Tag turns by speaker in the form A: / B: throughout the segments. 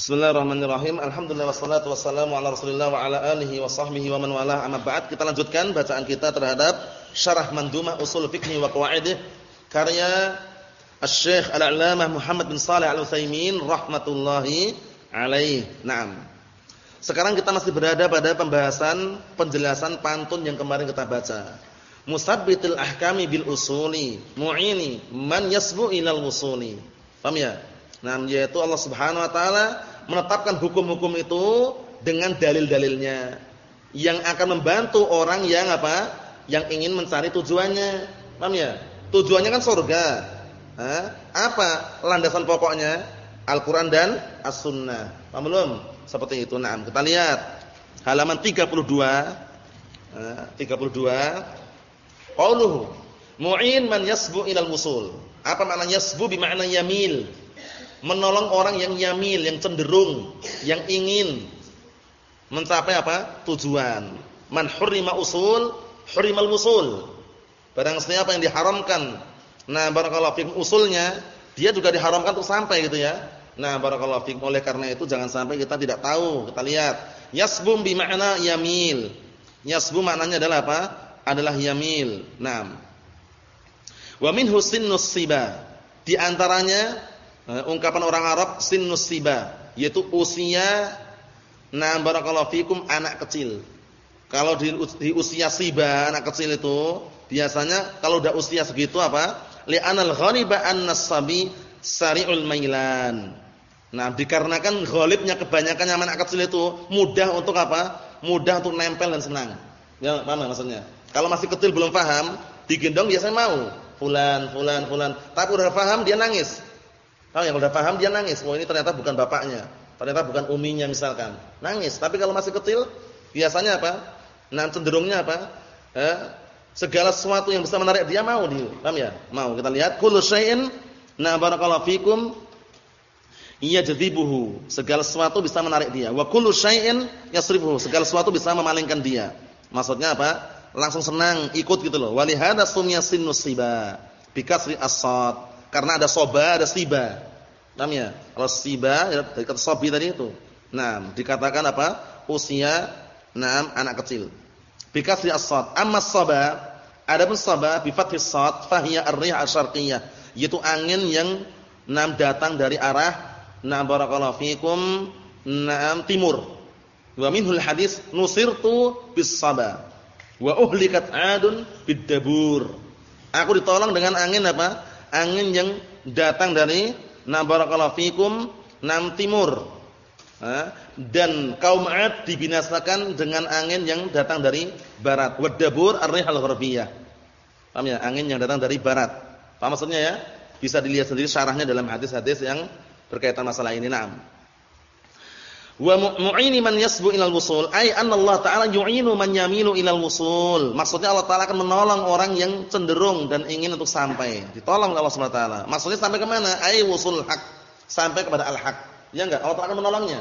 A: Bismillahirrahmanirrahim. Alhamdulillah wassalatu wassalamu ala Rasulillah wa ala alihi wa sahbihi wa man walah. Amma ba'd. Kita lanjutkan bacaan kita terhadap Syarah Mandumah Usul Fiqh wa Qawaidih karya Asy-Syaikh Al-'Allamah Muhammad bin Shalih Al-Utsaimin rahmatullahi alaih. Naam. Sekarang kita masih berada pada pembahasan penjelasan pantun yang kemarin kita baca. Musabbitul ahkami bil usuli, mu'ini man yasbu ilal wusuli. Paham ya? Nah, yaitu Allah Subhanahu wa taala menetapkan hukum-hukum itu dengan dalil-dalilnya yang akan membantu orang yang apa? Yang ingin mencari tujuannya. Paham ya? Tujuannya kan surga. Hah? Apa landasan pokoknya? Al-Qur'an dan As-Sunnah. Paham belum? Seperti itu. Nah, kita lihat halaman 32. Nah, 32. Qauluhu mu'in man yasbu ilal wusul. Apa makna yasbu bermakna yamil? Menolong orang yang yamil, yang cenderung, yang ingin mencapai apa? tujuan. Man hurrima usul, hurrimal wusul. Barang siapa yang diharamkan, nah barakallahu fikum usulnya, dia juga diharamkan untuk sampai gitu ya. Nah barakallahu fikum oleh karena itu jangan sampai kita tidak tahu. Kita lihat, yasbum bi makna yamil. Yasbum maknanya adalah apa? Adalah yamil. Naam. Wa min husnus siba. Di antaranya uh, ungkapan orang Arab sinnus siba, yaitu usia nah barakallahu fikum anak kecil. Kalau di, di usia siba anak kecil itu biasanya kalau udah usia segitu apa? Li'anal ghaliba an-nasabi sari'ul mailan. Nah, dikarenakan ghalibnya kebanyakan yang anak kecil itu mudah untuk apa? Mudah untuk nempel dan senang. Ya, paham maksudnya? Kalau masih kecil belum paham, digendong biasanya mau. Fulan, fulan, fulan. Tapi udah paham dia nangis. Kalau yang udah paham dia nangis. Oh ini ternyata bukan bapaknya. Ternyata bukan uminya misalkan. Nangis. Tapi kalau masih kecil biasanya apa? Nah cenderungnya apa? Eh, segala sesuatu yang bisa menarik dia mau dia. Paham ya? Mau. Kita lihat kullu syai'in na barakallahu fikum yajdibuhu. Segala sesuatu bisa menarik dia. Wa kullu syai'in yasrifuhu. Segala sesuatu bisa memalingkan dia. Maksudnya apa? Langsung senang ikut gitu loh. Walihada sumya sinnus siba. Bikasri as-sad karena ada soba, ada siba. Paham ya? Kalau siba ya dari kata sobi tadi itu. Nah, dikatakan apa? Usia enam anak kecil. Bikasri as-sad. Amma soba, adapun soba bi fathis sad fahiya ar-rih asy-syarqiyyah, yaitu angin yang enam datang dari arah na barakallahu fikum enam timur. Wa minhul hadis nusirtu bis saba wa uhlikat adun bid dabur. Aku ditolong dengan angin apa? Angin yang datang dari na barakallahu fikum nam timur. dan kaum 'ad dibinasakan dengan angin yang datang dari barat. Wadabur ar-rihal gharbiyah. Paham ya? Angin yang datang dari barat. Paham maksudnya ya? Bisa dilihat sendiri syarahnya dalam hadis-hadis yang berkaitan masalah ini. Naam. Wa mu'ini man yasbu ilal wusul, ay anna Allah Ta'ala yu'inu man yamilu ilal wusul. Maksudnya Allah Ta'ala akan menolong orang yang cenderung dan ingin untuk sampai. Ditolong oleh Allah Subhanahu wa taala. Maksudnya sampai ke mana? Ay wusul haq, sampai kepada al-haq. Ya enggak? Allah Ta'ala akan menolongnya.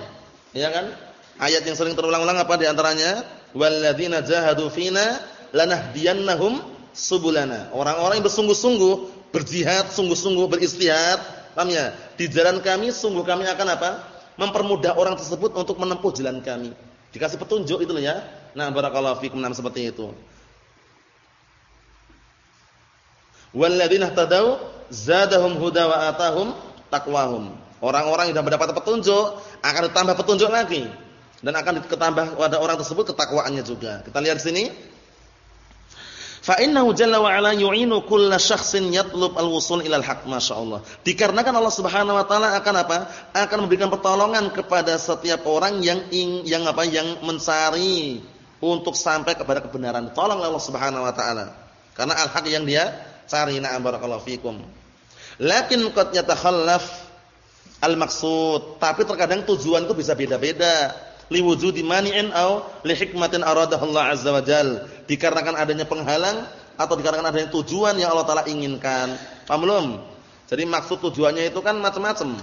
A: Ya kan? Ayat yang sering terulang-ulang apa di antaranya? Walladzina jahadu fina lanahdiyannahum subulana. Orang-orang yang bersungguh-sungguh berjihad, sungguh-sungguh beristihad, paham ya? Di jalan kami sungguh kami akan apa? Mempermudah orang tersebut untuk menempuh jalan kami. Dikasih petunjuk itu loh ya. Nah, barakallahu fikum nam seperti itu. Walladzina tadau zadahum huda wa atahum taqwahum. Orang-orang yang sudah mendapat petunjuk akan ditambah petunjuk lagi dan akan ditambah pada orang tersebut ketakwaannya juga. Kita lihat di sini Fa innahu jalla wa ala yu'inu kulla syakhsin yatlub al-wusul ilal haq masyaallah. Dikarenakan Allah Subhanahu wa taala akan apa? Akan memberikan pertolongan kepada setiap orang yang ing, yang apa? yang mencari untuk sampai kepada kebenaran. Tolong Allah Subhanahu wa taala. Karena al-haq yang dia cari na'am barakallahu fikum. Lakin qad yatakhallaf al-maqsud, tapi terkadang tujuan itu bisa beda-beda liwujudi mani'in au li hikmatin aradahu Allah azza wa jal. Dikarenakan adanya penghalang atau dikarenakan adanya tujuan yang Allah taala inginkan. Paham belum? Jadi maksud tujuannya itu kan macam-macam.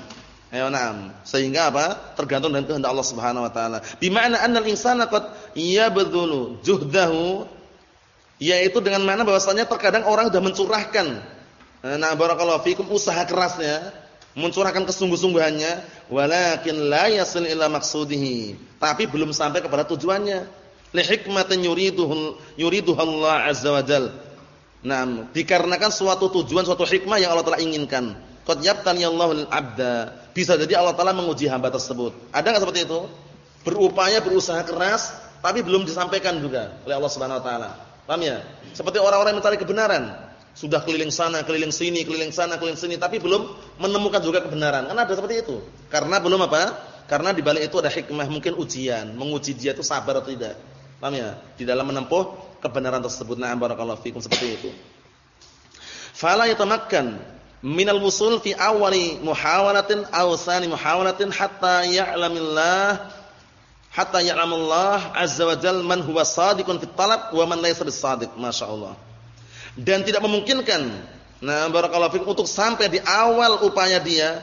A: Ayo na'am. Sehingga apa? Tergantung dari kehendak Allah Subhanahu wa taala. Bi ma'na anna al-insana qad yabdhulu juhdahu yaitu dengan mana bahwasanya terkadang orang sudah mencurahkan. Nah barakallahu fikum usaha kerasnya mencurahkan kesungguh-sungguhannya, walakin la yasil ila maqsudihi, tapi belum sampai kepada tujuannya. Li hikmatin yuriduhu yuriduhu Allah azza wa jal. Nah, dikarenakan suatu tujuan, suatu hikmah yang Allah telah inginkan. Qad yabtani Allahul abda. Bisa jadi Allah taala menguji hamba tersebut. Ada enggak seperti itu? Berupaya berusaha keras tapi belum disampaikan juga oleh Allah Subhanahu wa taala. Paham ya? Seperti orang-orang yang mencari kebenaran, sudah keliling sana, keliling sini, keliling sana, keliling sini tapi belum menemukan juga kebenaran. Kan ada seperti itu. Karena belum apa? Karena di balik itu ada hikmah, mungkin ujian, menguji dia itu sabar atau tidak. Paham ya? Di dalam menempuh kebenaran tersebut. Na'am barakallahu fikum seperti itu. Fala yatamakkan minal wusul fi awali muhawalatin aw tsani muhawalatin hatta ya'lamillah hatta ya'lamullah azza wa jalla man huwa shadiqun fit talab wa man laysa bis-shadiq masyaallah dan tidak memungkinkan nah barakallahu fikum untuk sampai di awal upaya dia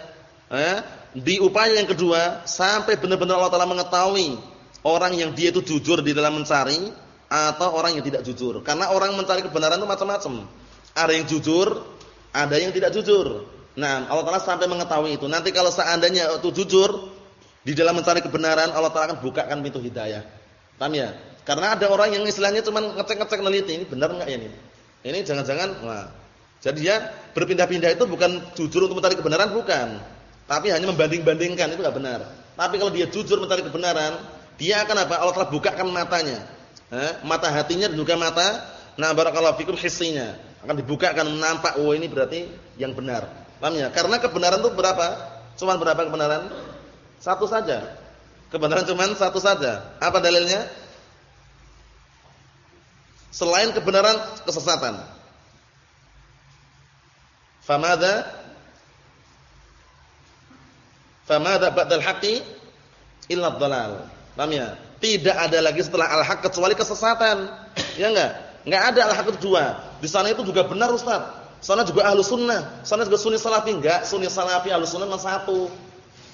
A: eh, di upaya yang kedua sampai benar-benar Allah taala mengetahui orang yang dia itu jujur di dalam mencari atau orang yang tidak jujur karena orang mencari kebenaran itu macam-macam ada yang jujur ada yang tidak jujur nah Allah taala sampai mengetahui itu nanti kalau seandainya itu jujur di dalam mencari kebenaran Allah Taala akan bukakan pintu hidayah. Paham ya? Karena ada orang yang istilahnya cuma ngecek-ngecek neliti, ini benar enggak ya ini? Ini jangan-jangan nah. Jadi dia berpindah-pindah itu bukan jujur untuk mencari kebenaran bukan. Tapi hanya membanding-bandingkan itu enggak benar. Tapi kalau dia jujur mencari kebenaran, dia akan apa? Allah telah bukakan matanya. Eh, mata hatinya dan juga mata nah barakallahu fikum hissinya. Akan dibukakan nampak oh ini berarti yang benar. Paham ya? Karena kebenaran itu berapa? Cuma berapa kebenaran? Satu saja. Kebenaran cuma satu saja. Apa dalilnya? Selain kebenaran, kesesatan. Famada Famada ba'dal haqqi illa dhalal. Paham ya? Tidak ada lagi setelah al-haq kecuali kesesatan. Ya enggak? Enggak ada al-haq kedua. Di sana itu juga benar Ustaz. Sana juga ahlu sunnah. Sana juga sunni salafi. Enggak, sunni salafi ahlu sunnah cuma satu.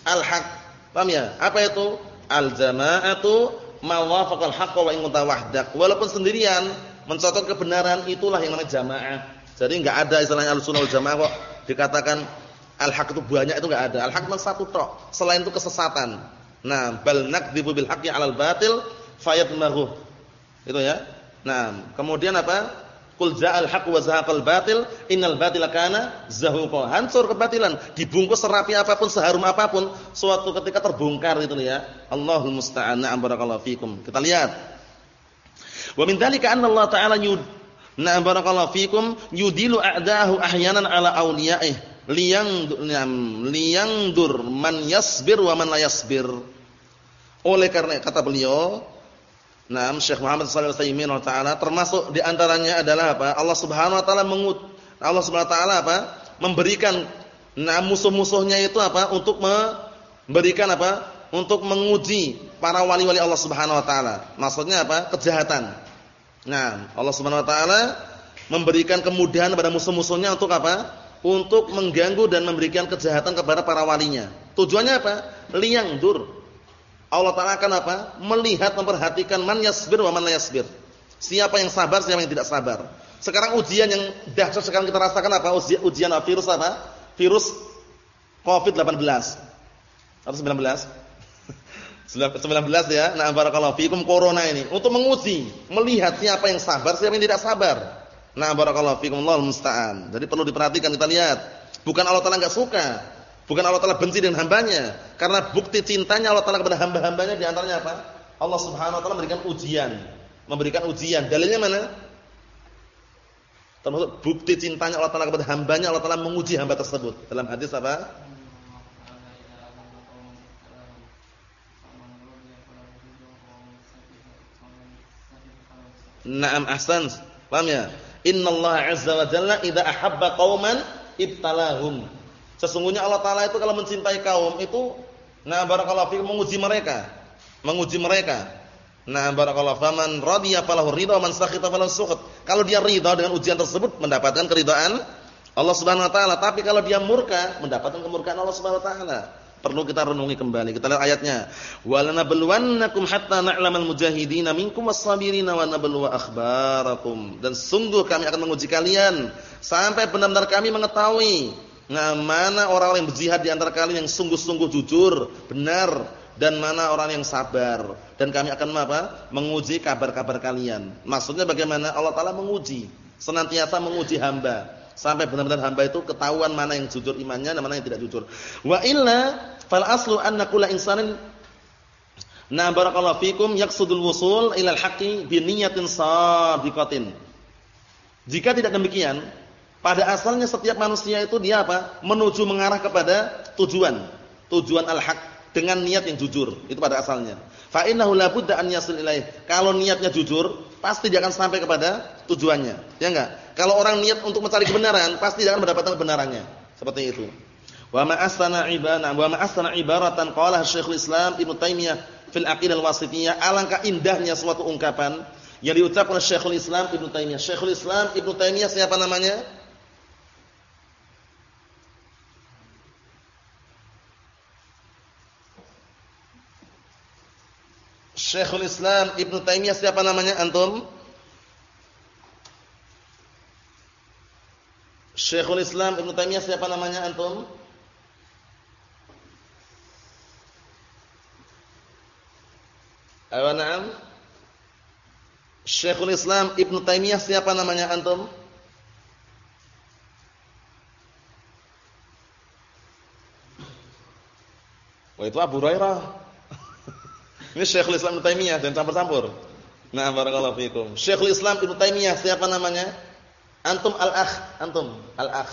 A: Al-haq Paham ya? Apa itu? Al-jama'atu ma wafaqal haqqa wa in kunta wahdak. Walaupun sendirian mencatat kebenaran itulah yang namanya jamaah. Jadi enggak ada istilahnya al-sunnah jamaah kok dikatakan al-haq itu banyak itu enggak ada. Al-haq cuma satu tok. Selain itu kesesatan. Nah, bal nakdzibu bil haqqi 'alal batil fayatmahu. Itu ya. Nah, kemudian apa? Qul ja'al haqq wa zahaqal batil innal batila kana zahuqa. Hancur kebatilan, dibungkus serapi apa pun, seharum apa pun, suatu ketika terbongkar itu ya. Allahul musta'an. Na'am barakallahu fikum. Kita lihat. Wa min dzalika anna Allah ta'ala yud Na'am barakallahu fikum yudilu a'dahu ahyanan ala awliya'ih liyang dur man yasbir wa man la yasbir. Oleh karena kata beliau Nah, Syekh Muhammad sallallahu alaihi wasallam taala termasuk di antaranya adalah apa? Allah Subhanahu wa taala mengut Allah Subhanahu wa taala apa? memberikan nah musuh-musuhnya itu apa? untuk memberikan apa? Untuk menguji para wali-wali Allah Subhanahu wa taala. Maksudnya apa? kejahatan. Nah, Allah Subhanahu wa taala memberikan kemudahan kepada musuh-musuhnya untuk apa? Untuk mengganggu dan memberikan kejahatan kepada para walinya. Tujuannya apa? Liyang dur Allah Taala akan apa? Melihat, memperhatikan man yasbir wa man la yasbir. Siapa yang sabar, siapa yang tidak sabar. Sekarang ujian yang dahsyat sekarang kita rasakan apa? Ujian, ujian virus apa? Virus COVID-18 atau 19? 19 ya. Nah, barakallahu fikum corona ini untuk menguji, melihat siapa yang sabar, siapa yang tidak sabar. Nah, barakallahu fikum Allahul musta'an. Jadi perlu diperhatikan kita lihat. Bukan Allah Taala enggak suka, Bukan Allah Taala benci dengan hambanya, karena bukti cintanya Allah Taala kepada hamba-hambanya di antaranya apa? Allah Subhanahu wa taala memberikan ujian, memberikan ujian. Dalilnya mana? Termasuk bukti cintanya Allah Taala kepada hambanya, Allah Taala menguji hamba tersebut. Dalam hadis apa? Naam ahsan. Paham ya? Innallaha 'azza wa jalla idza ahabba qauman ibtalahum. Sesungguhnya Allah Taala itu kalau mencintai kaum itu, nah barakallahu fiikum menguji mereka, menguji mereka. Nah barakallahu faman radiya falahu ridha man sakhita falahu sukhut. Kalau dia ridha dengan ujian tersebut mendapatkan keridhaan Allah Subhanahu wa taala, tapi kalau dia murka mendapatkan kemurkaan Allah Subhanahu wa taala. Perlu kita renungi kembali. Kita lihat ayatnya. Walanabluwannakum hatta na'lamal mujahidina minkum was-sabirina wa nabluwa akhbarakum. Dan sungguh kami akan menguji kalian sampai benar-benar kami mengetahui Nah, mana orang yang berjihad di antara kalian yang sungguh-sungguh jujur, benar dan mana orang yang sabar dan kami akan apa? menguji kabar-kabar kalian. Maksudnya bagaimana? Allah taala menguji, senantiasa menguji hamba sampai benar-benar hamba itu ketahuan mana yang jujur imannya dan mana yang tidak jujur. Wa illa fal aslu anna kulla insanin Na barakallahu fikum yaqsudul wusul ilal haqqi bi niyatin shadiqatin. Jika tidak demikian, pada asalnya setiap manusia itu dia apa? Menuju mengarah kepada tujuan, tujuan al-haq dengan niat yang jujur. Itu pada asalnya. Fa innahu la budda an yasil ilaih. Kalau niatnya jujur, pasti dia akan sampai kepada tujuannya. Ya enggak? Kalau orang niat untuk mencari kebenaran, pasti dia akan mendapatkan kebenarannya. Seperti itu. Wa ma asana ibana wa ma asana ibaratan qala Syekhul Islam Ibnu Taimiyah fil aqidah al-wasithiyah. Alangkah indahnya suatu ungkapan yang diucapkan Syekhul Islam Ibnu Taimiyah. Syekhul Islam Ibnu Taimiyah siapa namanya? Syekhul Islam Ibn Taimiyah siapa namanya antum? Syekhul Islam Ibn Taimiyah siapa namanya antum? Ayo na'am. Syekhul Islam Ibn Taimiyah siapa namanya antum? Wah itu Abu Hurairah. Ini Syekhul Islam Ibnu Taimiyah dan campur-campur. Nah, barakallahu fiikum. Syekhul Islam Ibnu Taimiyah siapa namanya? Antum al-akh, antum al-akh.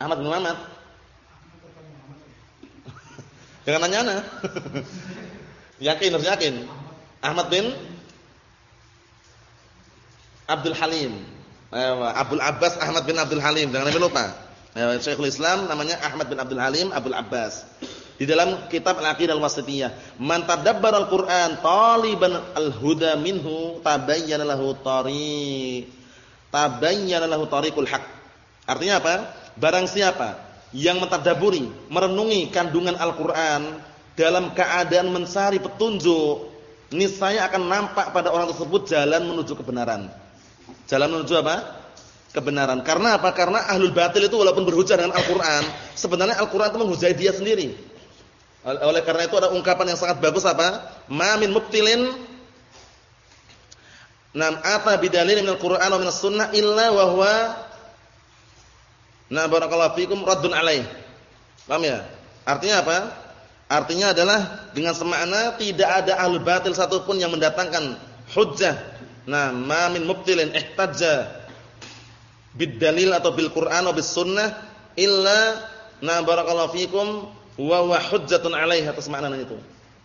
A: Ahmad bin Muhammad. Jangan nanya-nanya. yakin harus yakin. Ahmad bin Abdul Halim. Abdul Abbas Ahmad bin Abdul Halim, jangan lupa. Syekhul Islam namanya Ahmad bin Abdul Halim Abdul Abbas. Di dalam kitab Al-Aqidah Al-Wasithiyah, man tadabbara Al-Qur'an taliban al-huda minhu tabayyana lahu tariq tabayyana lahu tariqul haq. Artinya apa? Barang siapa yang mentadaburi, merenungi kandungan Al-Qur'an dalam keadaan mencari petunjuk, niscaya akan nampak pada orang tersebut jalan menuju kebenaran. Jalan menuju apa? Kebenaran. Karena apa? Karena ahlul batil itu walaupun berhujah dengan Al-Qur'an, sebenarnya Al-Qur'an itu menghujai dia sendiri. Oleh karena itu ada ungkapan yang sangat bagus apa? Ma min mubtilin nam ata bidalil min al-Qur'an wa min as-sunnah illa wa huwa Na barakallahu fikum raddun alaih. Paham ya? Artinya apa? Artinya adalah dengan semakna tidak ada ahli batil satupun yang mendatangkan hujjah. Nah, ma min mubtilin ihtajja bid-dalil atau bil Qur'an atau bis sunnah illa na barakallahu fikum wa wa hujjatun alaihi atas makna itu.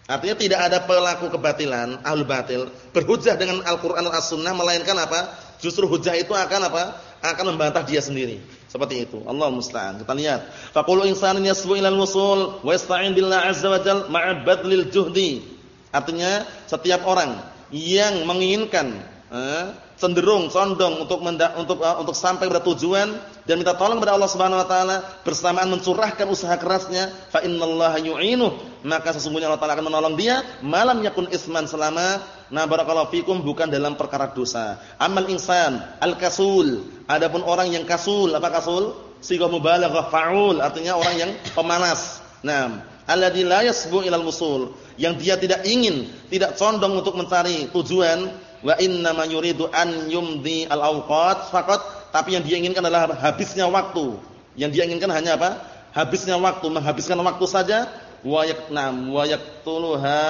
A: Artinya tidak ada pelaku kebatilan, ahlul batil berhujjah dengan Al-Qur'an As-Sunnah melainkan apa? Justru hujjah itu akan apa? Akan membantah dia sendiri. Seperti itu. Allah musta'an. Kita lihat. Faqulu insanun yasbu ilal wusul wa yasta'in billah azza wa jalla ma'a badlil juhdi. Artinya setiap orang yang menginginkan eh, cenderung condong untuk untuk uh, untuk sampai pada tujuan dan minta tolong kepada Allah Subhanahu wa taala bersamaan mencurahkan usaha kerasnya fa innallaha yu'inuh maka sesungguhnya Allah taala akan menolong dia malam yakun isman selama na barakallahu fikum bukan dalam perkara dosa. Amal insan al kasul adapun orang yang kasul apa kasul? Sighah mubalaghah faul artinya orang yang pemalas. Nah alladzi la yasbu ilal wusul yang dia tidak ingin tidak condong untuk mencari tujuan wa inna ma yuridu an yumdi al-awqat faqat tapi yang dia inginkan adalah habisnya waktu. Yang dia inginkan hanya apa? Habisnya waktu, menghabiskan waktu saja wa yaknam wa yaqtuluha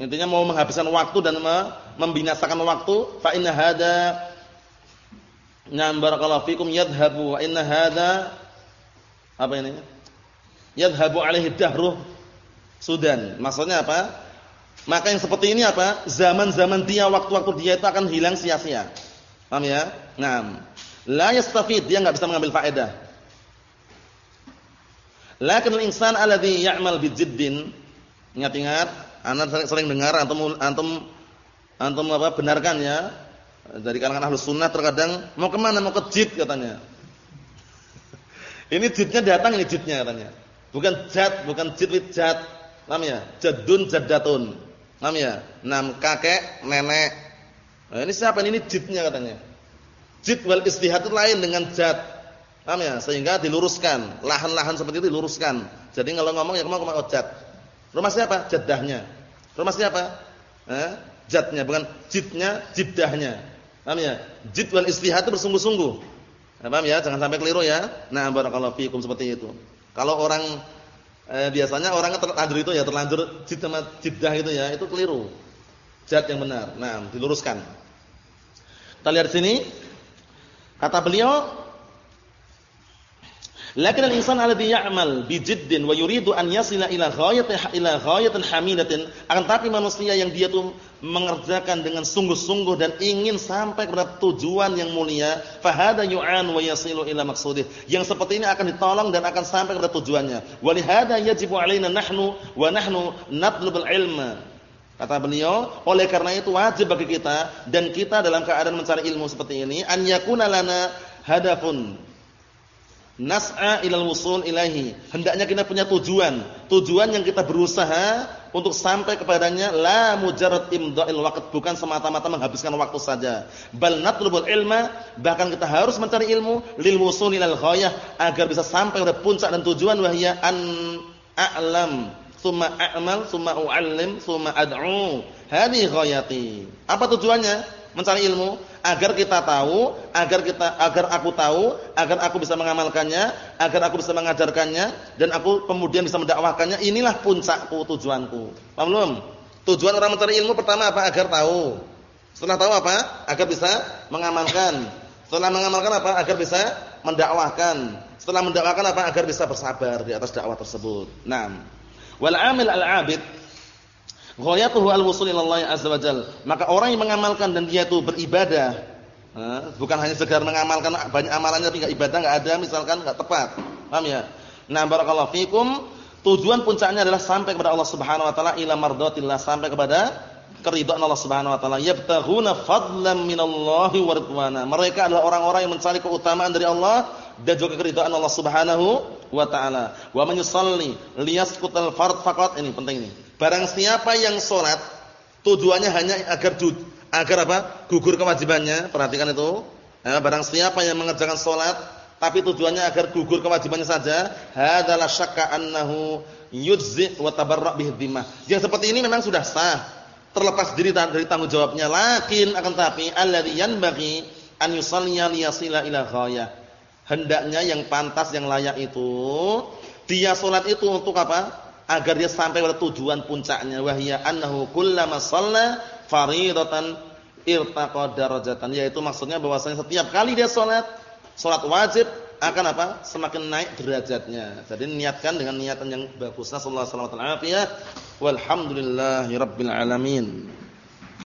A: Intinya mau menghabiskan waktu dan membinasakan waktu fa inna hada Nam barakallahu fikum yadhhabu wa inna hada apa ini? Yadhhabu alaihi dahruh sudan. Maksudnya apa? Maka yang seperti ini apa? Zaman-zaman dia, waktu-waktu dia itu akan hilang sia-sia. Paham ya? Naam. La yastafid, dia enggak bisa mengambil faedah. Lakin al-insan alladhi ya'mal bijiddin. Ingat-ingat, anda sering, sering dengar antum antum antum apa benarkan ya. Dari kalangan ahlus sunnah terkadang mau ke mana mau ke jid katanya. Ini jidnya datang ini jidnya katanya. Bukan jad, bukan jid jad. Paham ya? Jadun jaddatun. Paham ya? Enam kakek, nenek. Nah, ini siapa ini jidnya katanya. Jid wal istihad itu lain dengan jad. Paham ya? Sehingga diluruskan. Lahan-lahan seperti itu diluruskan. Jadi kalau ngomong ya ngomong ngomong jad. Rumah siapa? Jaddahnya. Rumah siapa? Eh? Jadnya, bukan jidnya, jiddahnya. Paham ya? Jid wal istihad itu bersungguh-sungguh. Paham ya? Jangan sampai keliru ya. Nah, barakallahu fikum seperti itu. Kalau orang eh, biasanya orang terlanjur itu ya terlanjur jid sama jiddah itu ya, itu keliru. Jad yang benar. Nah, diluruskan. Kita lihat sini. Kata beliau, Lakin al-insan alladhi ya'mal bi jiddin wa yuridu an yasila ila ghayatin ila ghayatin hamidatin akan tapi manusia yang dia tuh mengerjakan dengan sungguh-sungguh dan ingin sampai kepada tujuan yang mulia. Fahada yu'an wa yasilu ila maqsudih. Yang seperti ini akan ditolong dan akan sampai kepada tujuannya. Walihada yajibu alaina nahnu wa nahnu natlubul ilma. Kata beliau, oleh karena itu wajib bagi kita dan kita dalam keadaan mencari ilmu seperti ini an yakuna lana hadafun. Nas'a ilal wusul ilahi. Hendaknya kita punya tujuan, tujuan yang kita berusaha untuk sampai kepadanya la mujarrad imda'il waqt, bukan semata-mata menghabiskan waktu saja. Bal natlubul ilma, bahkan kita harus mencari ilmu lil wusul ilal ghayah agar bisa sampai pada puncak dan tujuan wahya an a'lam summa a'mal, summa u'allim, summa ad'u. Hadhihi ghayati. Apa tujuannya? Mencari ilmu agar kita tahu, agar kita agar aku tahu, agar aku bisa mengamalkannya, agar aku bisa mengajarkannya dan aku kemudian bisa mendakwahkannya. Inilah puncakku, tujuanku. Paham belum? Tujuan orang mencari ilmu pertama apa? Agar tahu. Setelah tahu apa? Agar bisa mengamalkan. Setelah mengamalkan apa? Agar bisa mendakwahkan. Setelah mendakwahkan apa? Agar bisa bersabar di atas dakwah tersebut. Nah, Wal 'amil al-'abid ghayatuhu al-wusul ila azza wajal. Maka orang yang mengamalkan dan dia itu beribadah, bukan hanya sekedar mengamalkan banyak amalannya tapi enggak ibadah enggak ada misalkan enggak tepat. Paham ya? Nah, barakallahu fikum, tujuan puncaknya adalah sampai kepada Allah Subhanahu wa taala ila mardatillah, sampai kepada keridhaan Allah Subhanahu wa taala. Yabtaghuna fadlan minallahi wa ridwana. Mereka adalah orang-orang yang mencari keutamaan dari Allah dan juga keridhaan Allah Subhanahu wa taala. Wa man yusalli fard faqat ini penting ini. Barang siapa yang salat tujuannya hanya agar dud, agar apa? gugur kewajibannya. Perhatikan itu. Nah, barang siapa yang mengerjakan salat tapi tujuannya agar gugur kewajibannya saja, hadalah syakka annahu yujzi wa tabarra. Yang seperti ini memang sudah sah, terlepas diri dari tanggung jawabnya. Lakin akan tapi alladhi yanbaghi an yusalliya liyasila ila ghayah hendaknya yang pantas yang layak itu dia salat itu untuk apa? Agar dia sampai pada tujuan puncaknya wahya annahu kullama shalla fardatan irtaqa darajatan yaitu maksudnya bahwasanya setiap kali dia salat salat wajib akan apa? semakin naik derajatnya. Jadi niatkan dengan niatan yang bagus. Nasallahu alaihi wasallam. Walhamdulillahirabbil alamin.